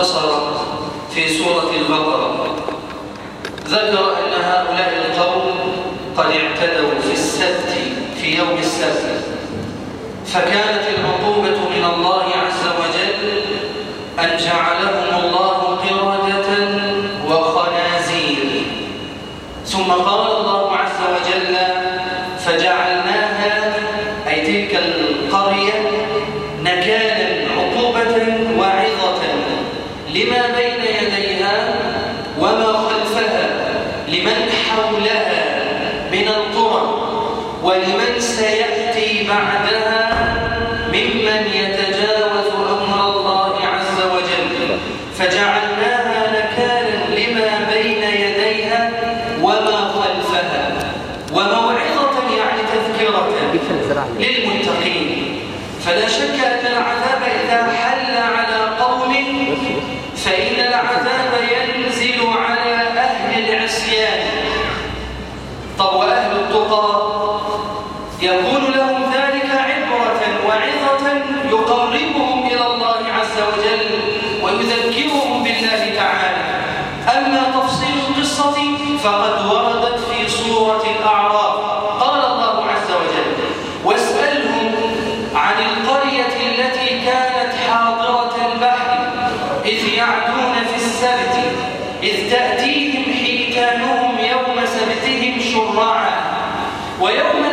انتصر في سورة البقرة. ذكر أن هؤلاء القوم قد اعتدوا في السبت في يوم السبت. فكانت ولمن سيأتي بعدها يذكرهم بالله تعالى. أما تفصيل القصة فقد وردت في سورة الأعراف قال الله عز وجل واسألهم عن القرية التي كانت حاضرة البحر إذ يعدون في السبت إذ تأتيهم حيتانهم يوم سبتهم شرعا ويوم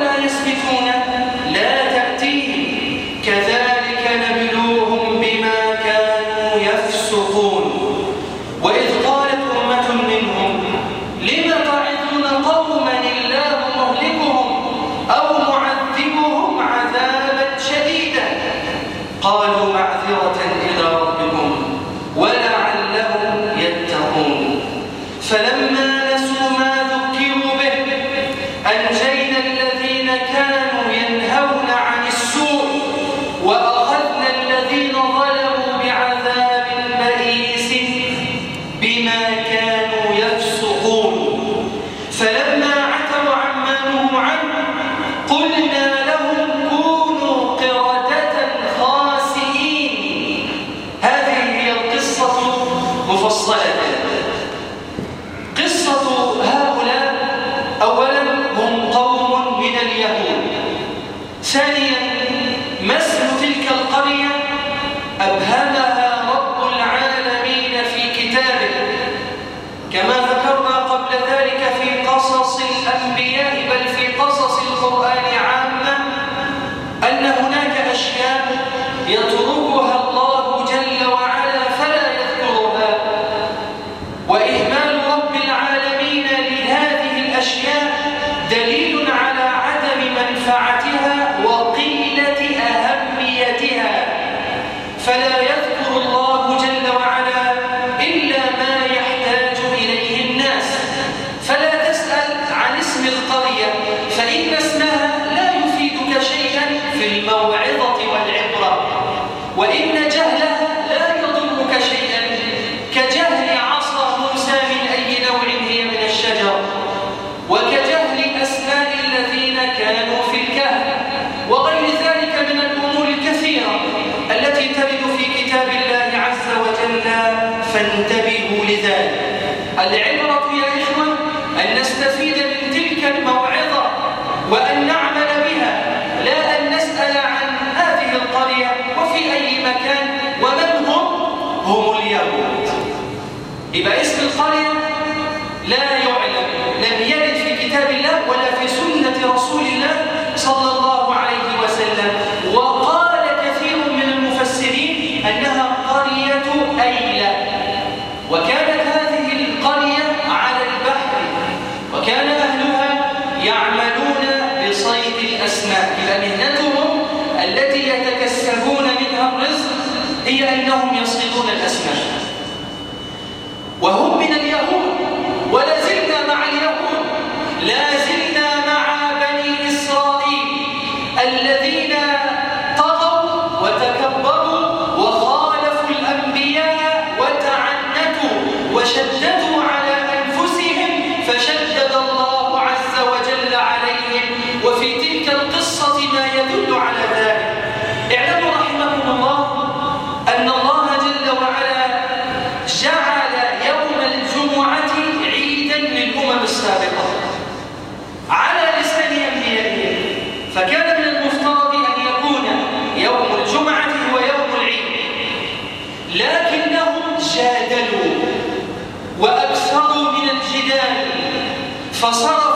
لهم يجيب لذلك. العبرة يا إخوة أن نستفيد من تلك الموعظة وأن نعمل بها لا أن نسأل عن هذه القرية وفي أي مكان ومن هم؟ هم اليهود. إذا 願いいた Faça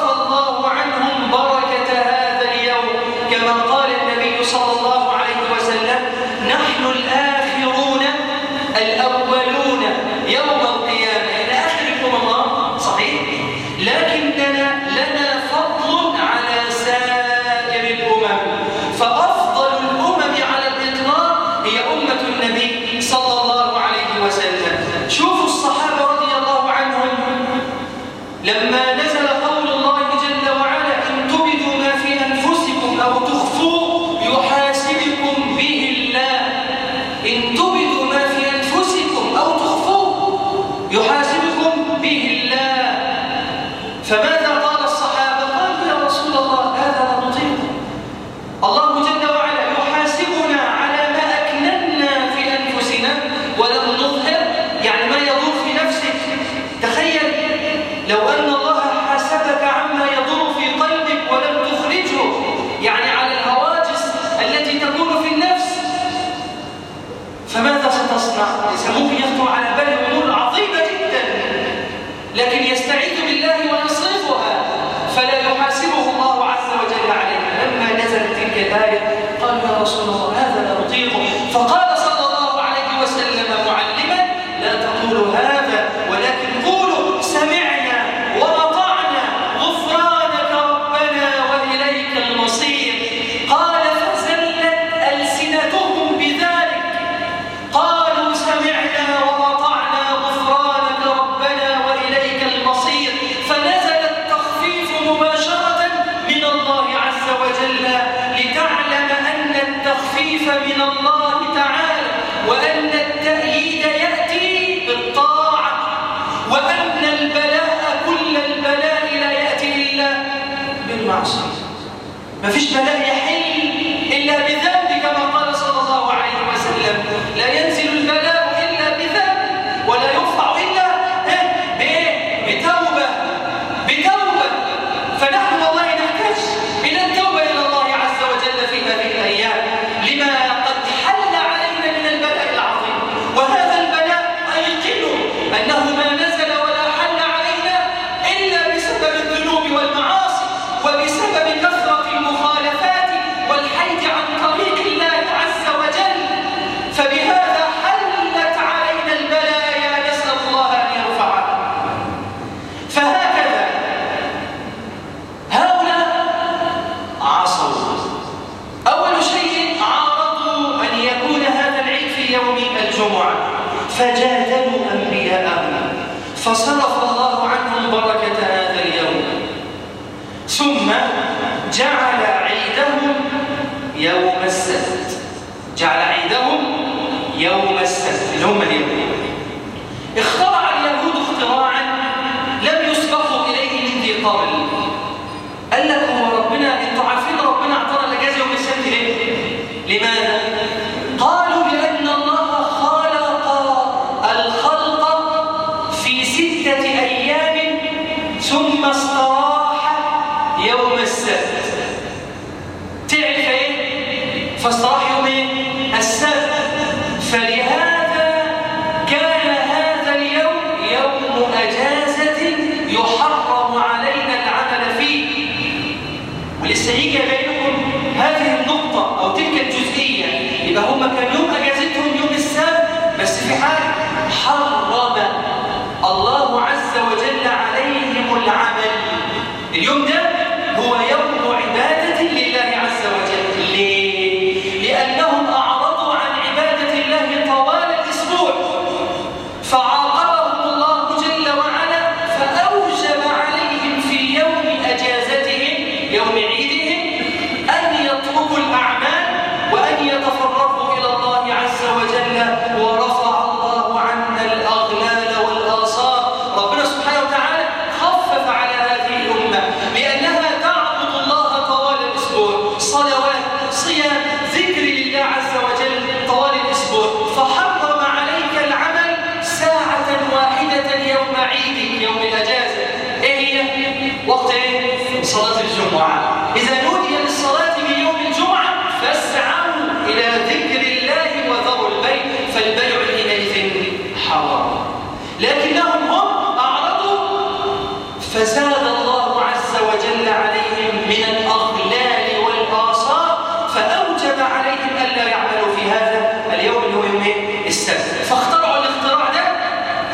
ضل عليهم من الأضلال والآثار فأوجب عليهم ألا يعملوا في هذا اليوم اللي هو يوم السبت. فاخترعوا الاختراع ده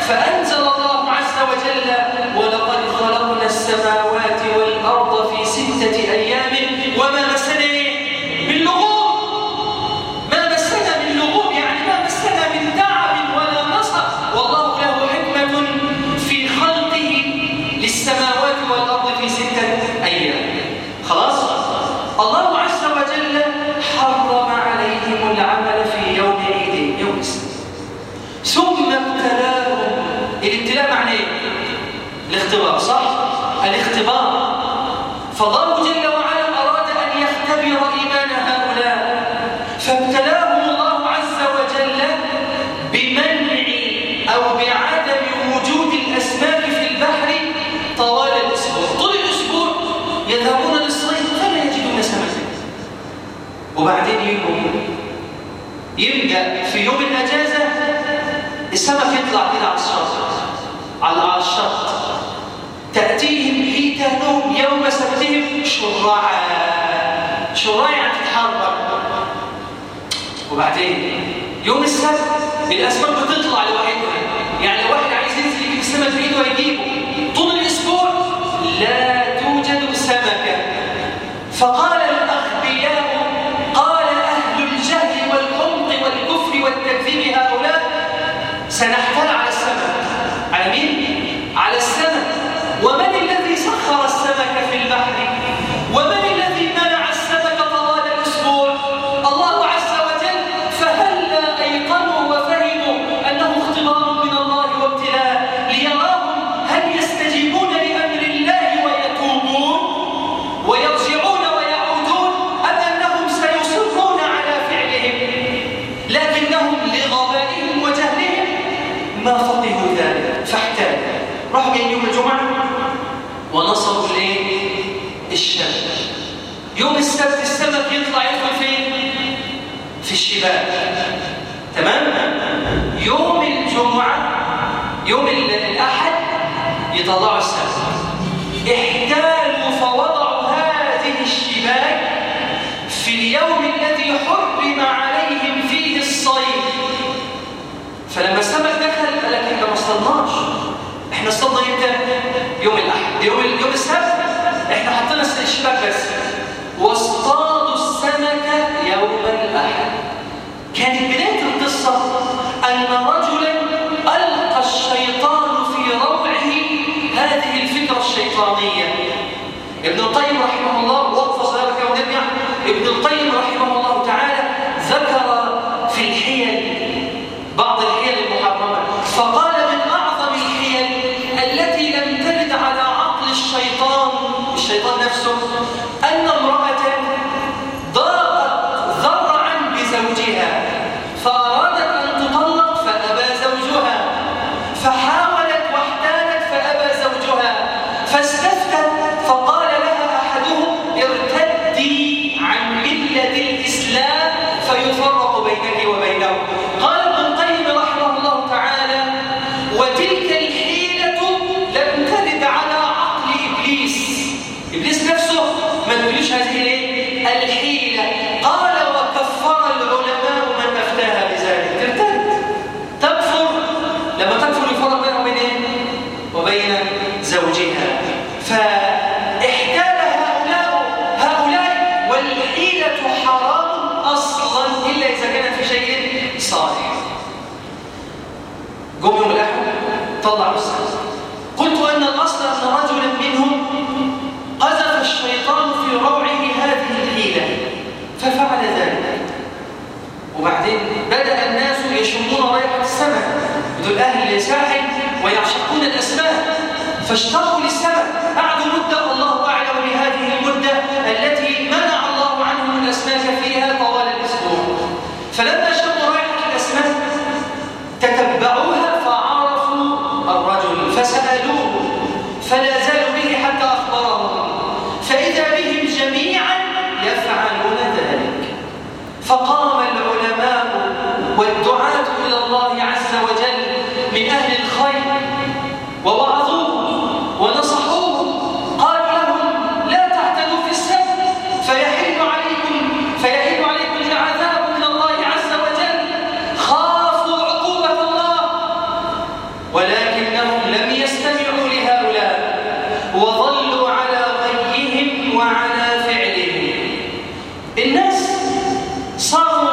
فأنت وبعدين يوم يبدأ في يوم الأجازة السمك يطلع كده على الشط على الشط تأتيهم حيتانهم يوم سبتهم شراعا. شراعا يعني تتحرك. وبعدين يوم السبت الأسماك بتطلع لوحدها. يعني لو واحد عايز ينزل يجيب السمك في ايده هيجيبه. طول الأسبوع لا توجد سمكة. فقال سنحفظ تضعسا احتالوا فوضعوا هذه الشباك في اليوم الذي حرم عليهم فيه الصيد. فلما السمك دخل قال لك إحنا ما اصطلناش إحنا اصطلنا إمتى؟ يوم الأحد يوم يوم السبت. إحنا حطينا الشباك بس. واصطادوا السمك يوم الأحد. كانت بدايه ابن القيم رحمه الله وقف صلاة في ونرجع ابن القيم رحمه الله Coś tam الناس صاروا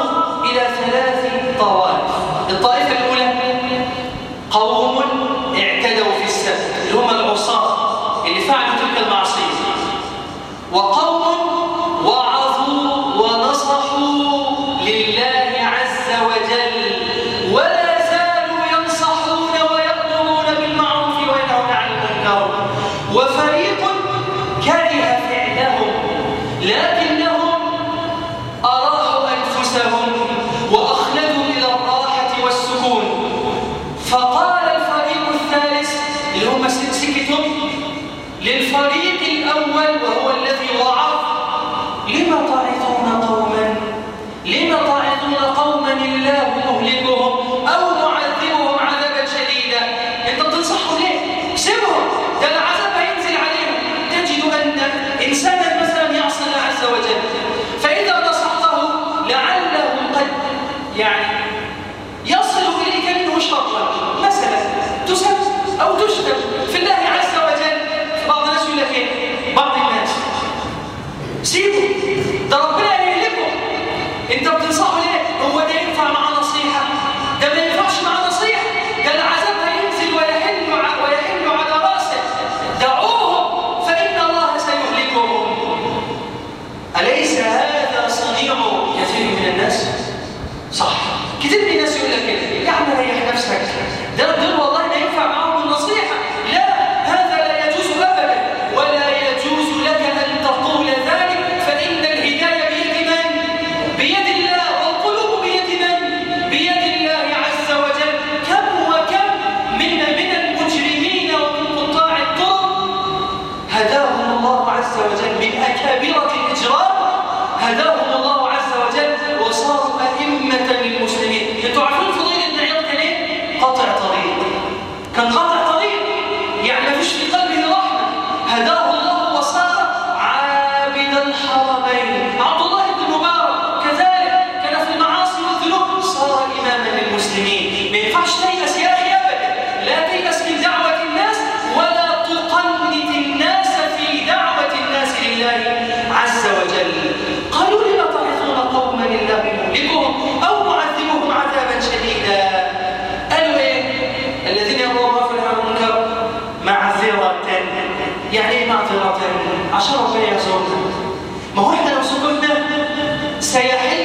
عشان ربنا يرزقنا ما هو إحنا لو سكتنا سيحل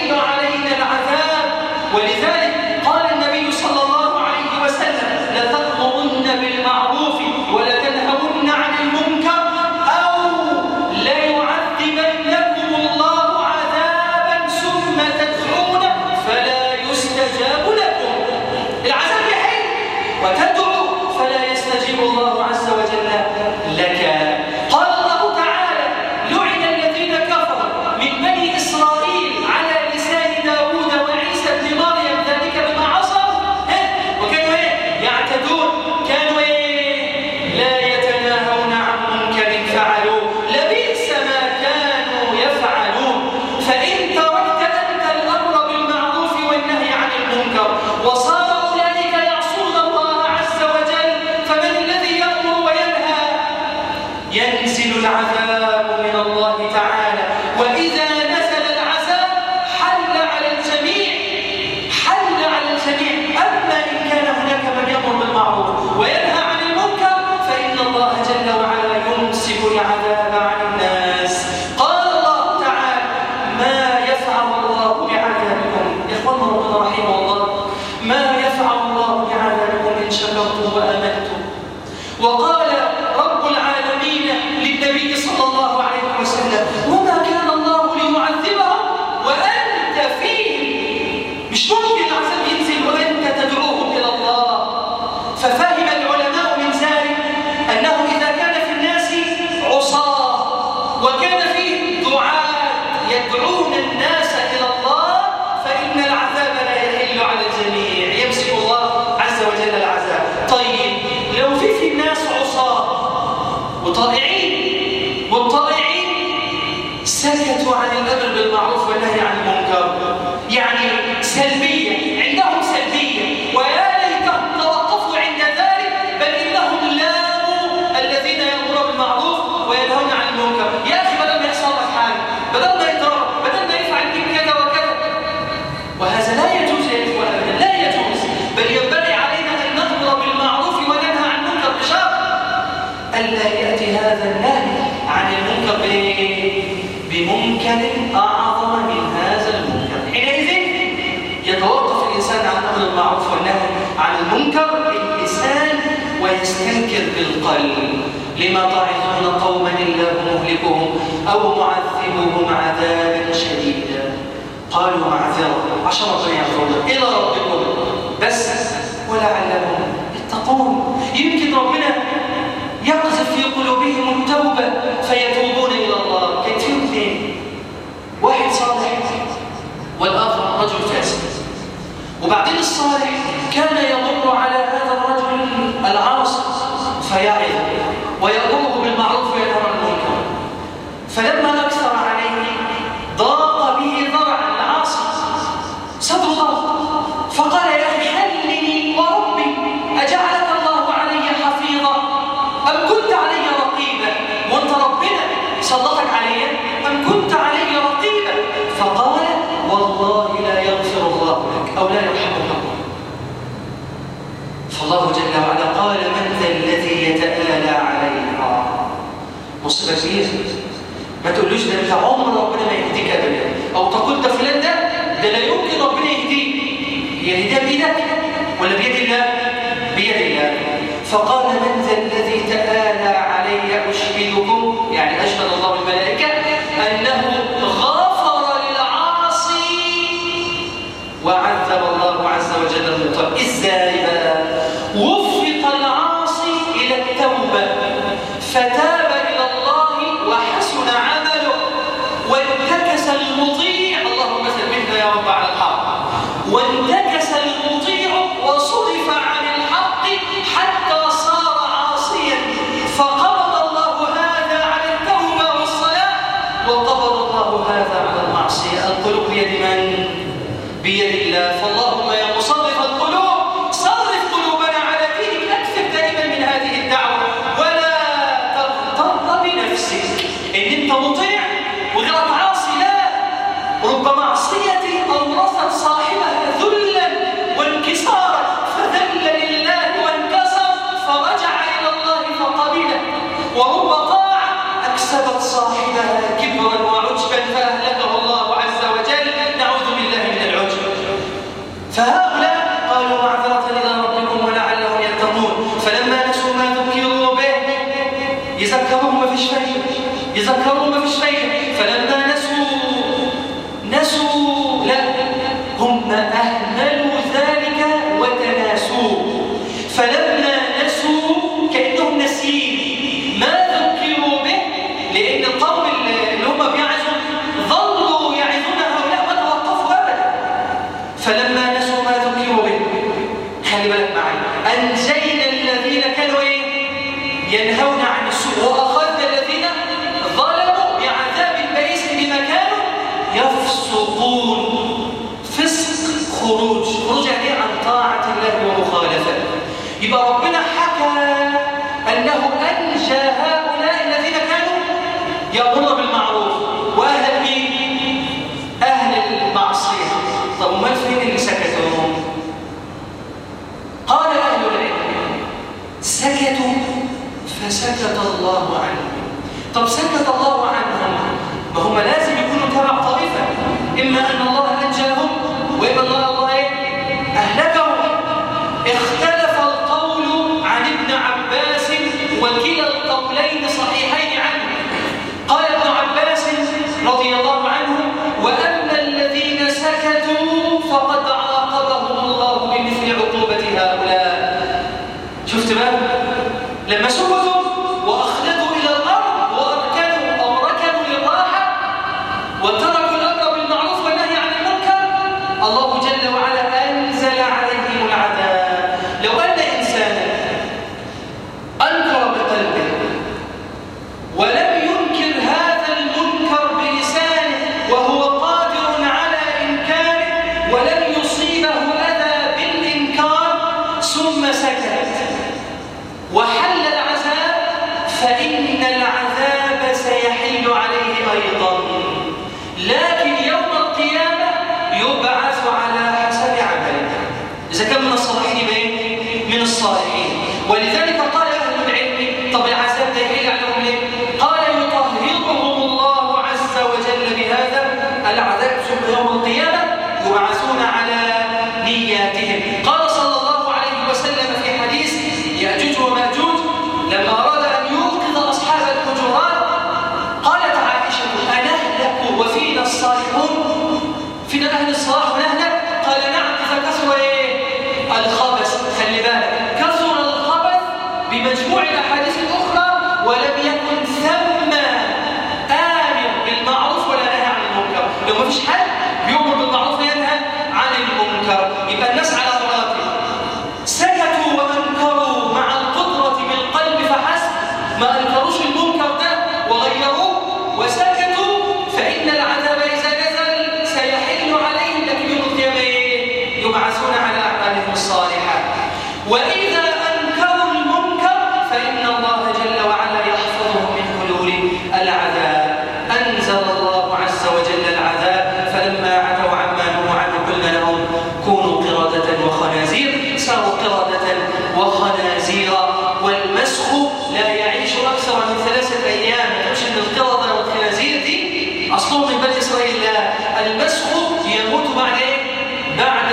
بالامر بالمعروف والنهي عن المنكر باللسان ويستنكر بالقلب لما تعظون قوما الله مهلكهم أو معذبهم عذابا شديدا. قالوا معذرة عشان ربنا يغفر إلى ربكم. بس ولعلهم يتقون. يمكن ربنا يقذف في قلوبهم التوبة فيتوبون إلى الله. كثير اثنين واحد صالح والآخر رجل فاسد. وبعدين الصالح كان يضر على هذا الرجل العاصي فيعظ ويأمره بالمعروف وينهى المنكر. فلما أكثر عليه ضاق به ذرعا العاصي صدر ضاق فقال يا أخي حلني وربي أجعلك الله علي حفيظا؟ أم كنت علي رقيبا؟ وأنت ربنا سلطك علي؟ أم كنت علي الله جل وعلا قال من ذا الذي يتآلى عليها؟ مصيبة كبيرة. ما تقولوش ده أنت عمر ربنا ما يهديك ابدا أو تقول ده فلان ده ده لا يمكن ربنا يهديه. ده بيدك ولا بيد الله؟ بيد الله. فقال من الهرم في الشيخ. فلما سكتوا فسكت الله عنهم. طب سكت الله عنهم ما هم لازم يكونوا تبع طائفة إما أن الله أنجاهم وإما أن الله so, مجموع الأحاديث الأخرى ولم يكن المسخ يموت بعد إيه؟ بعد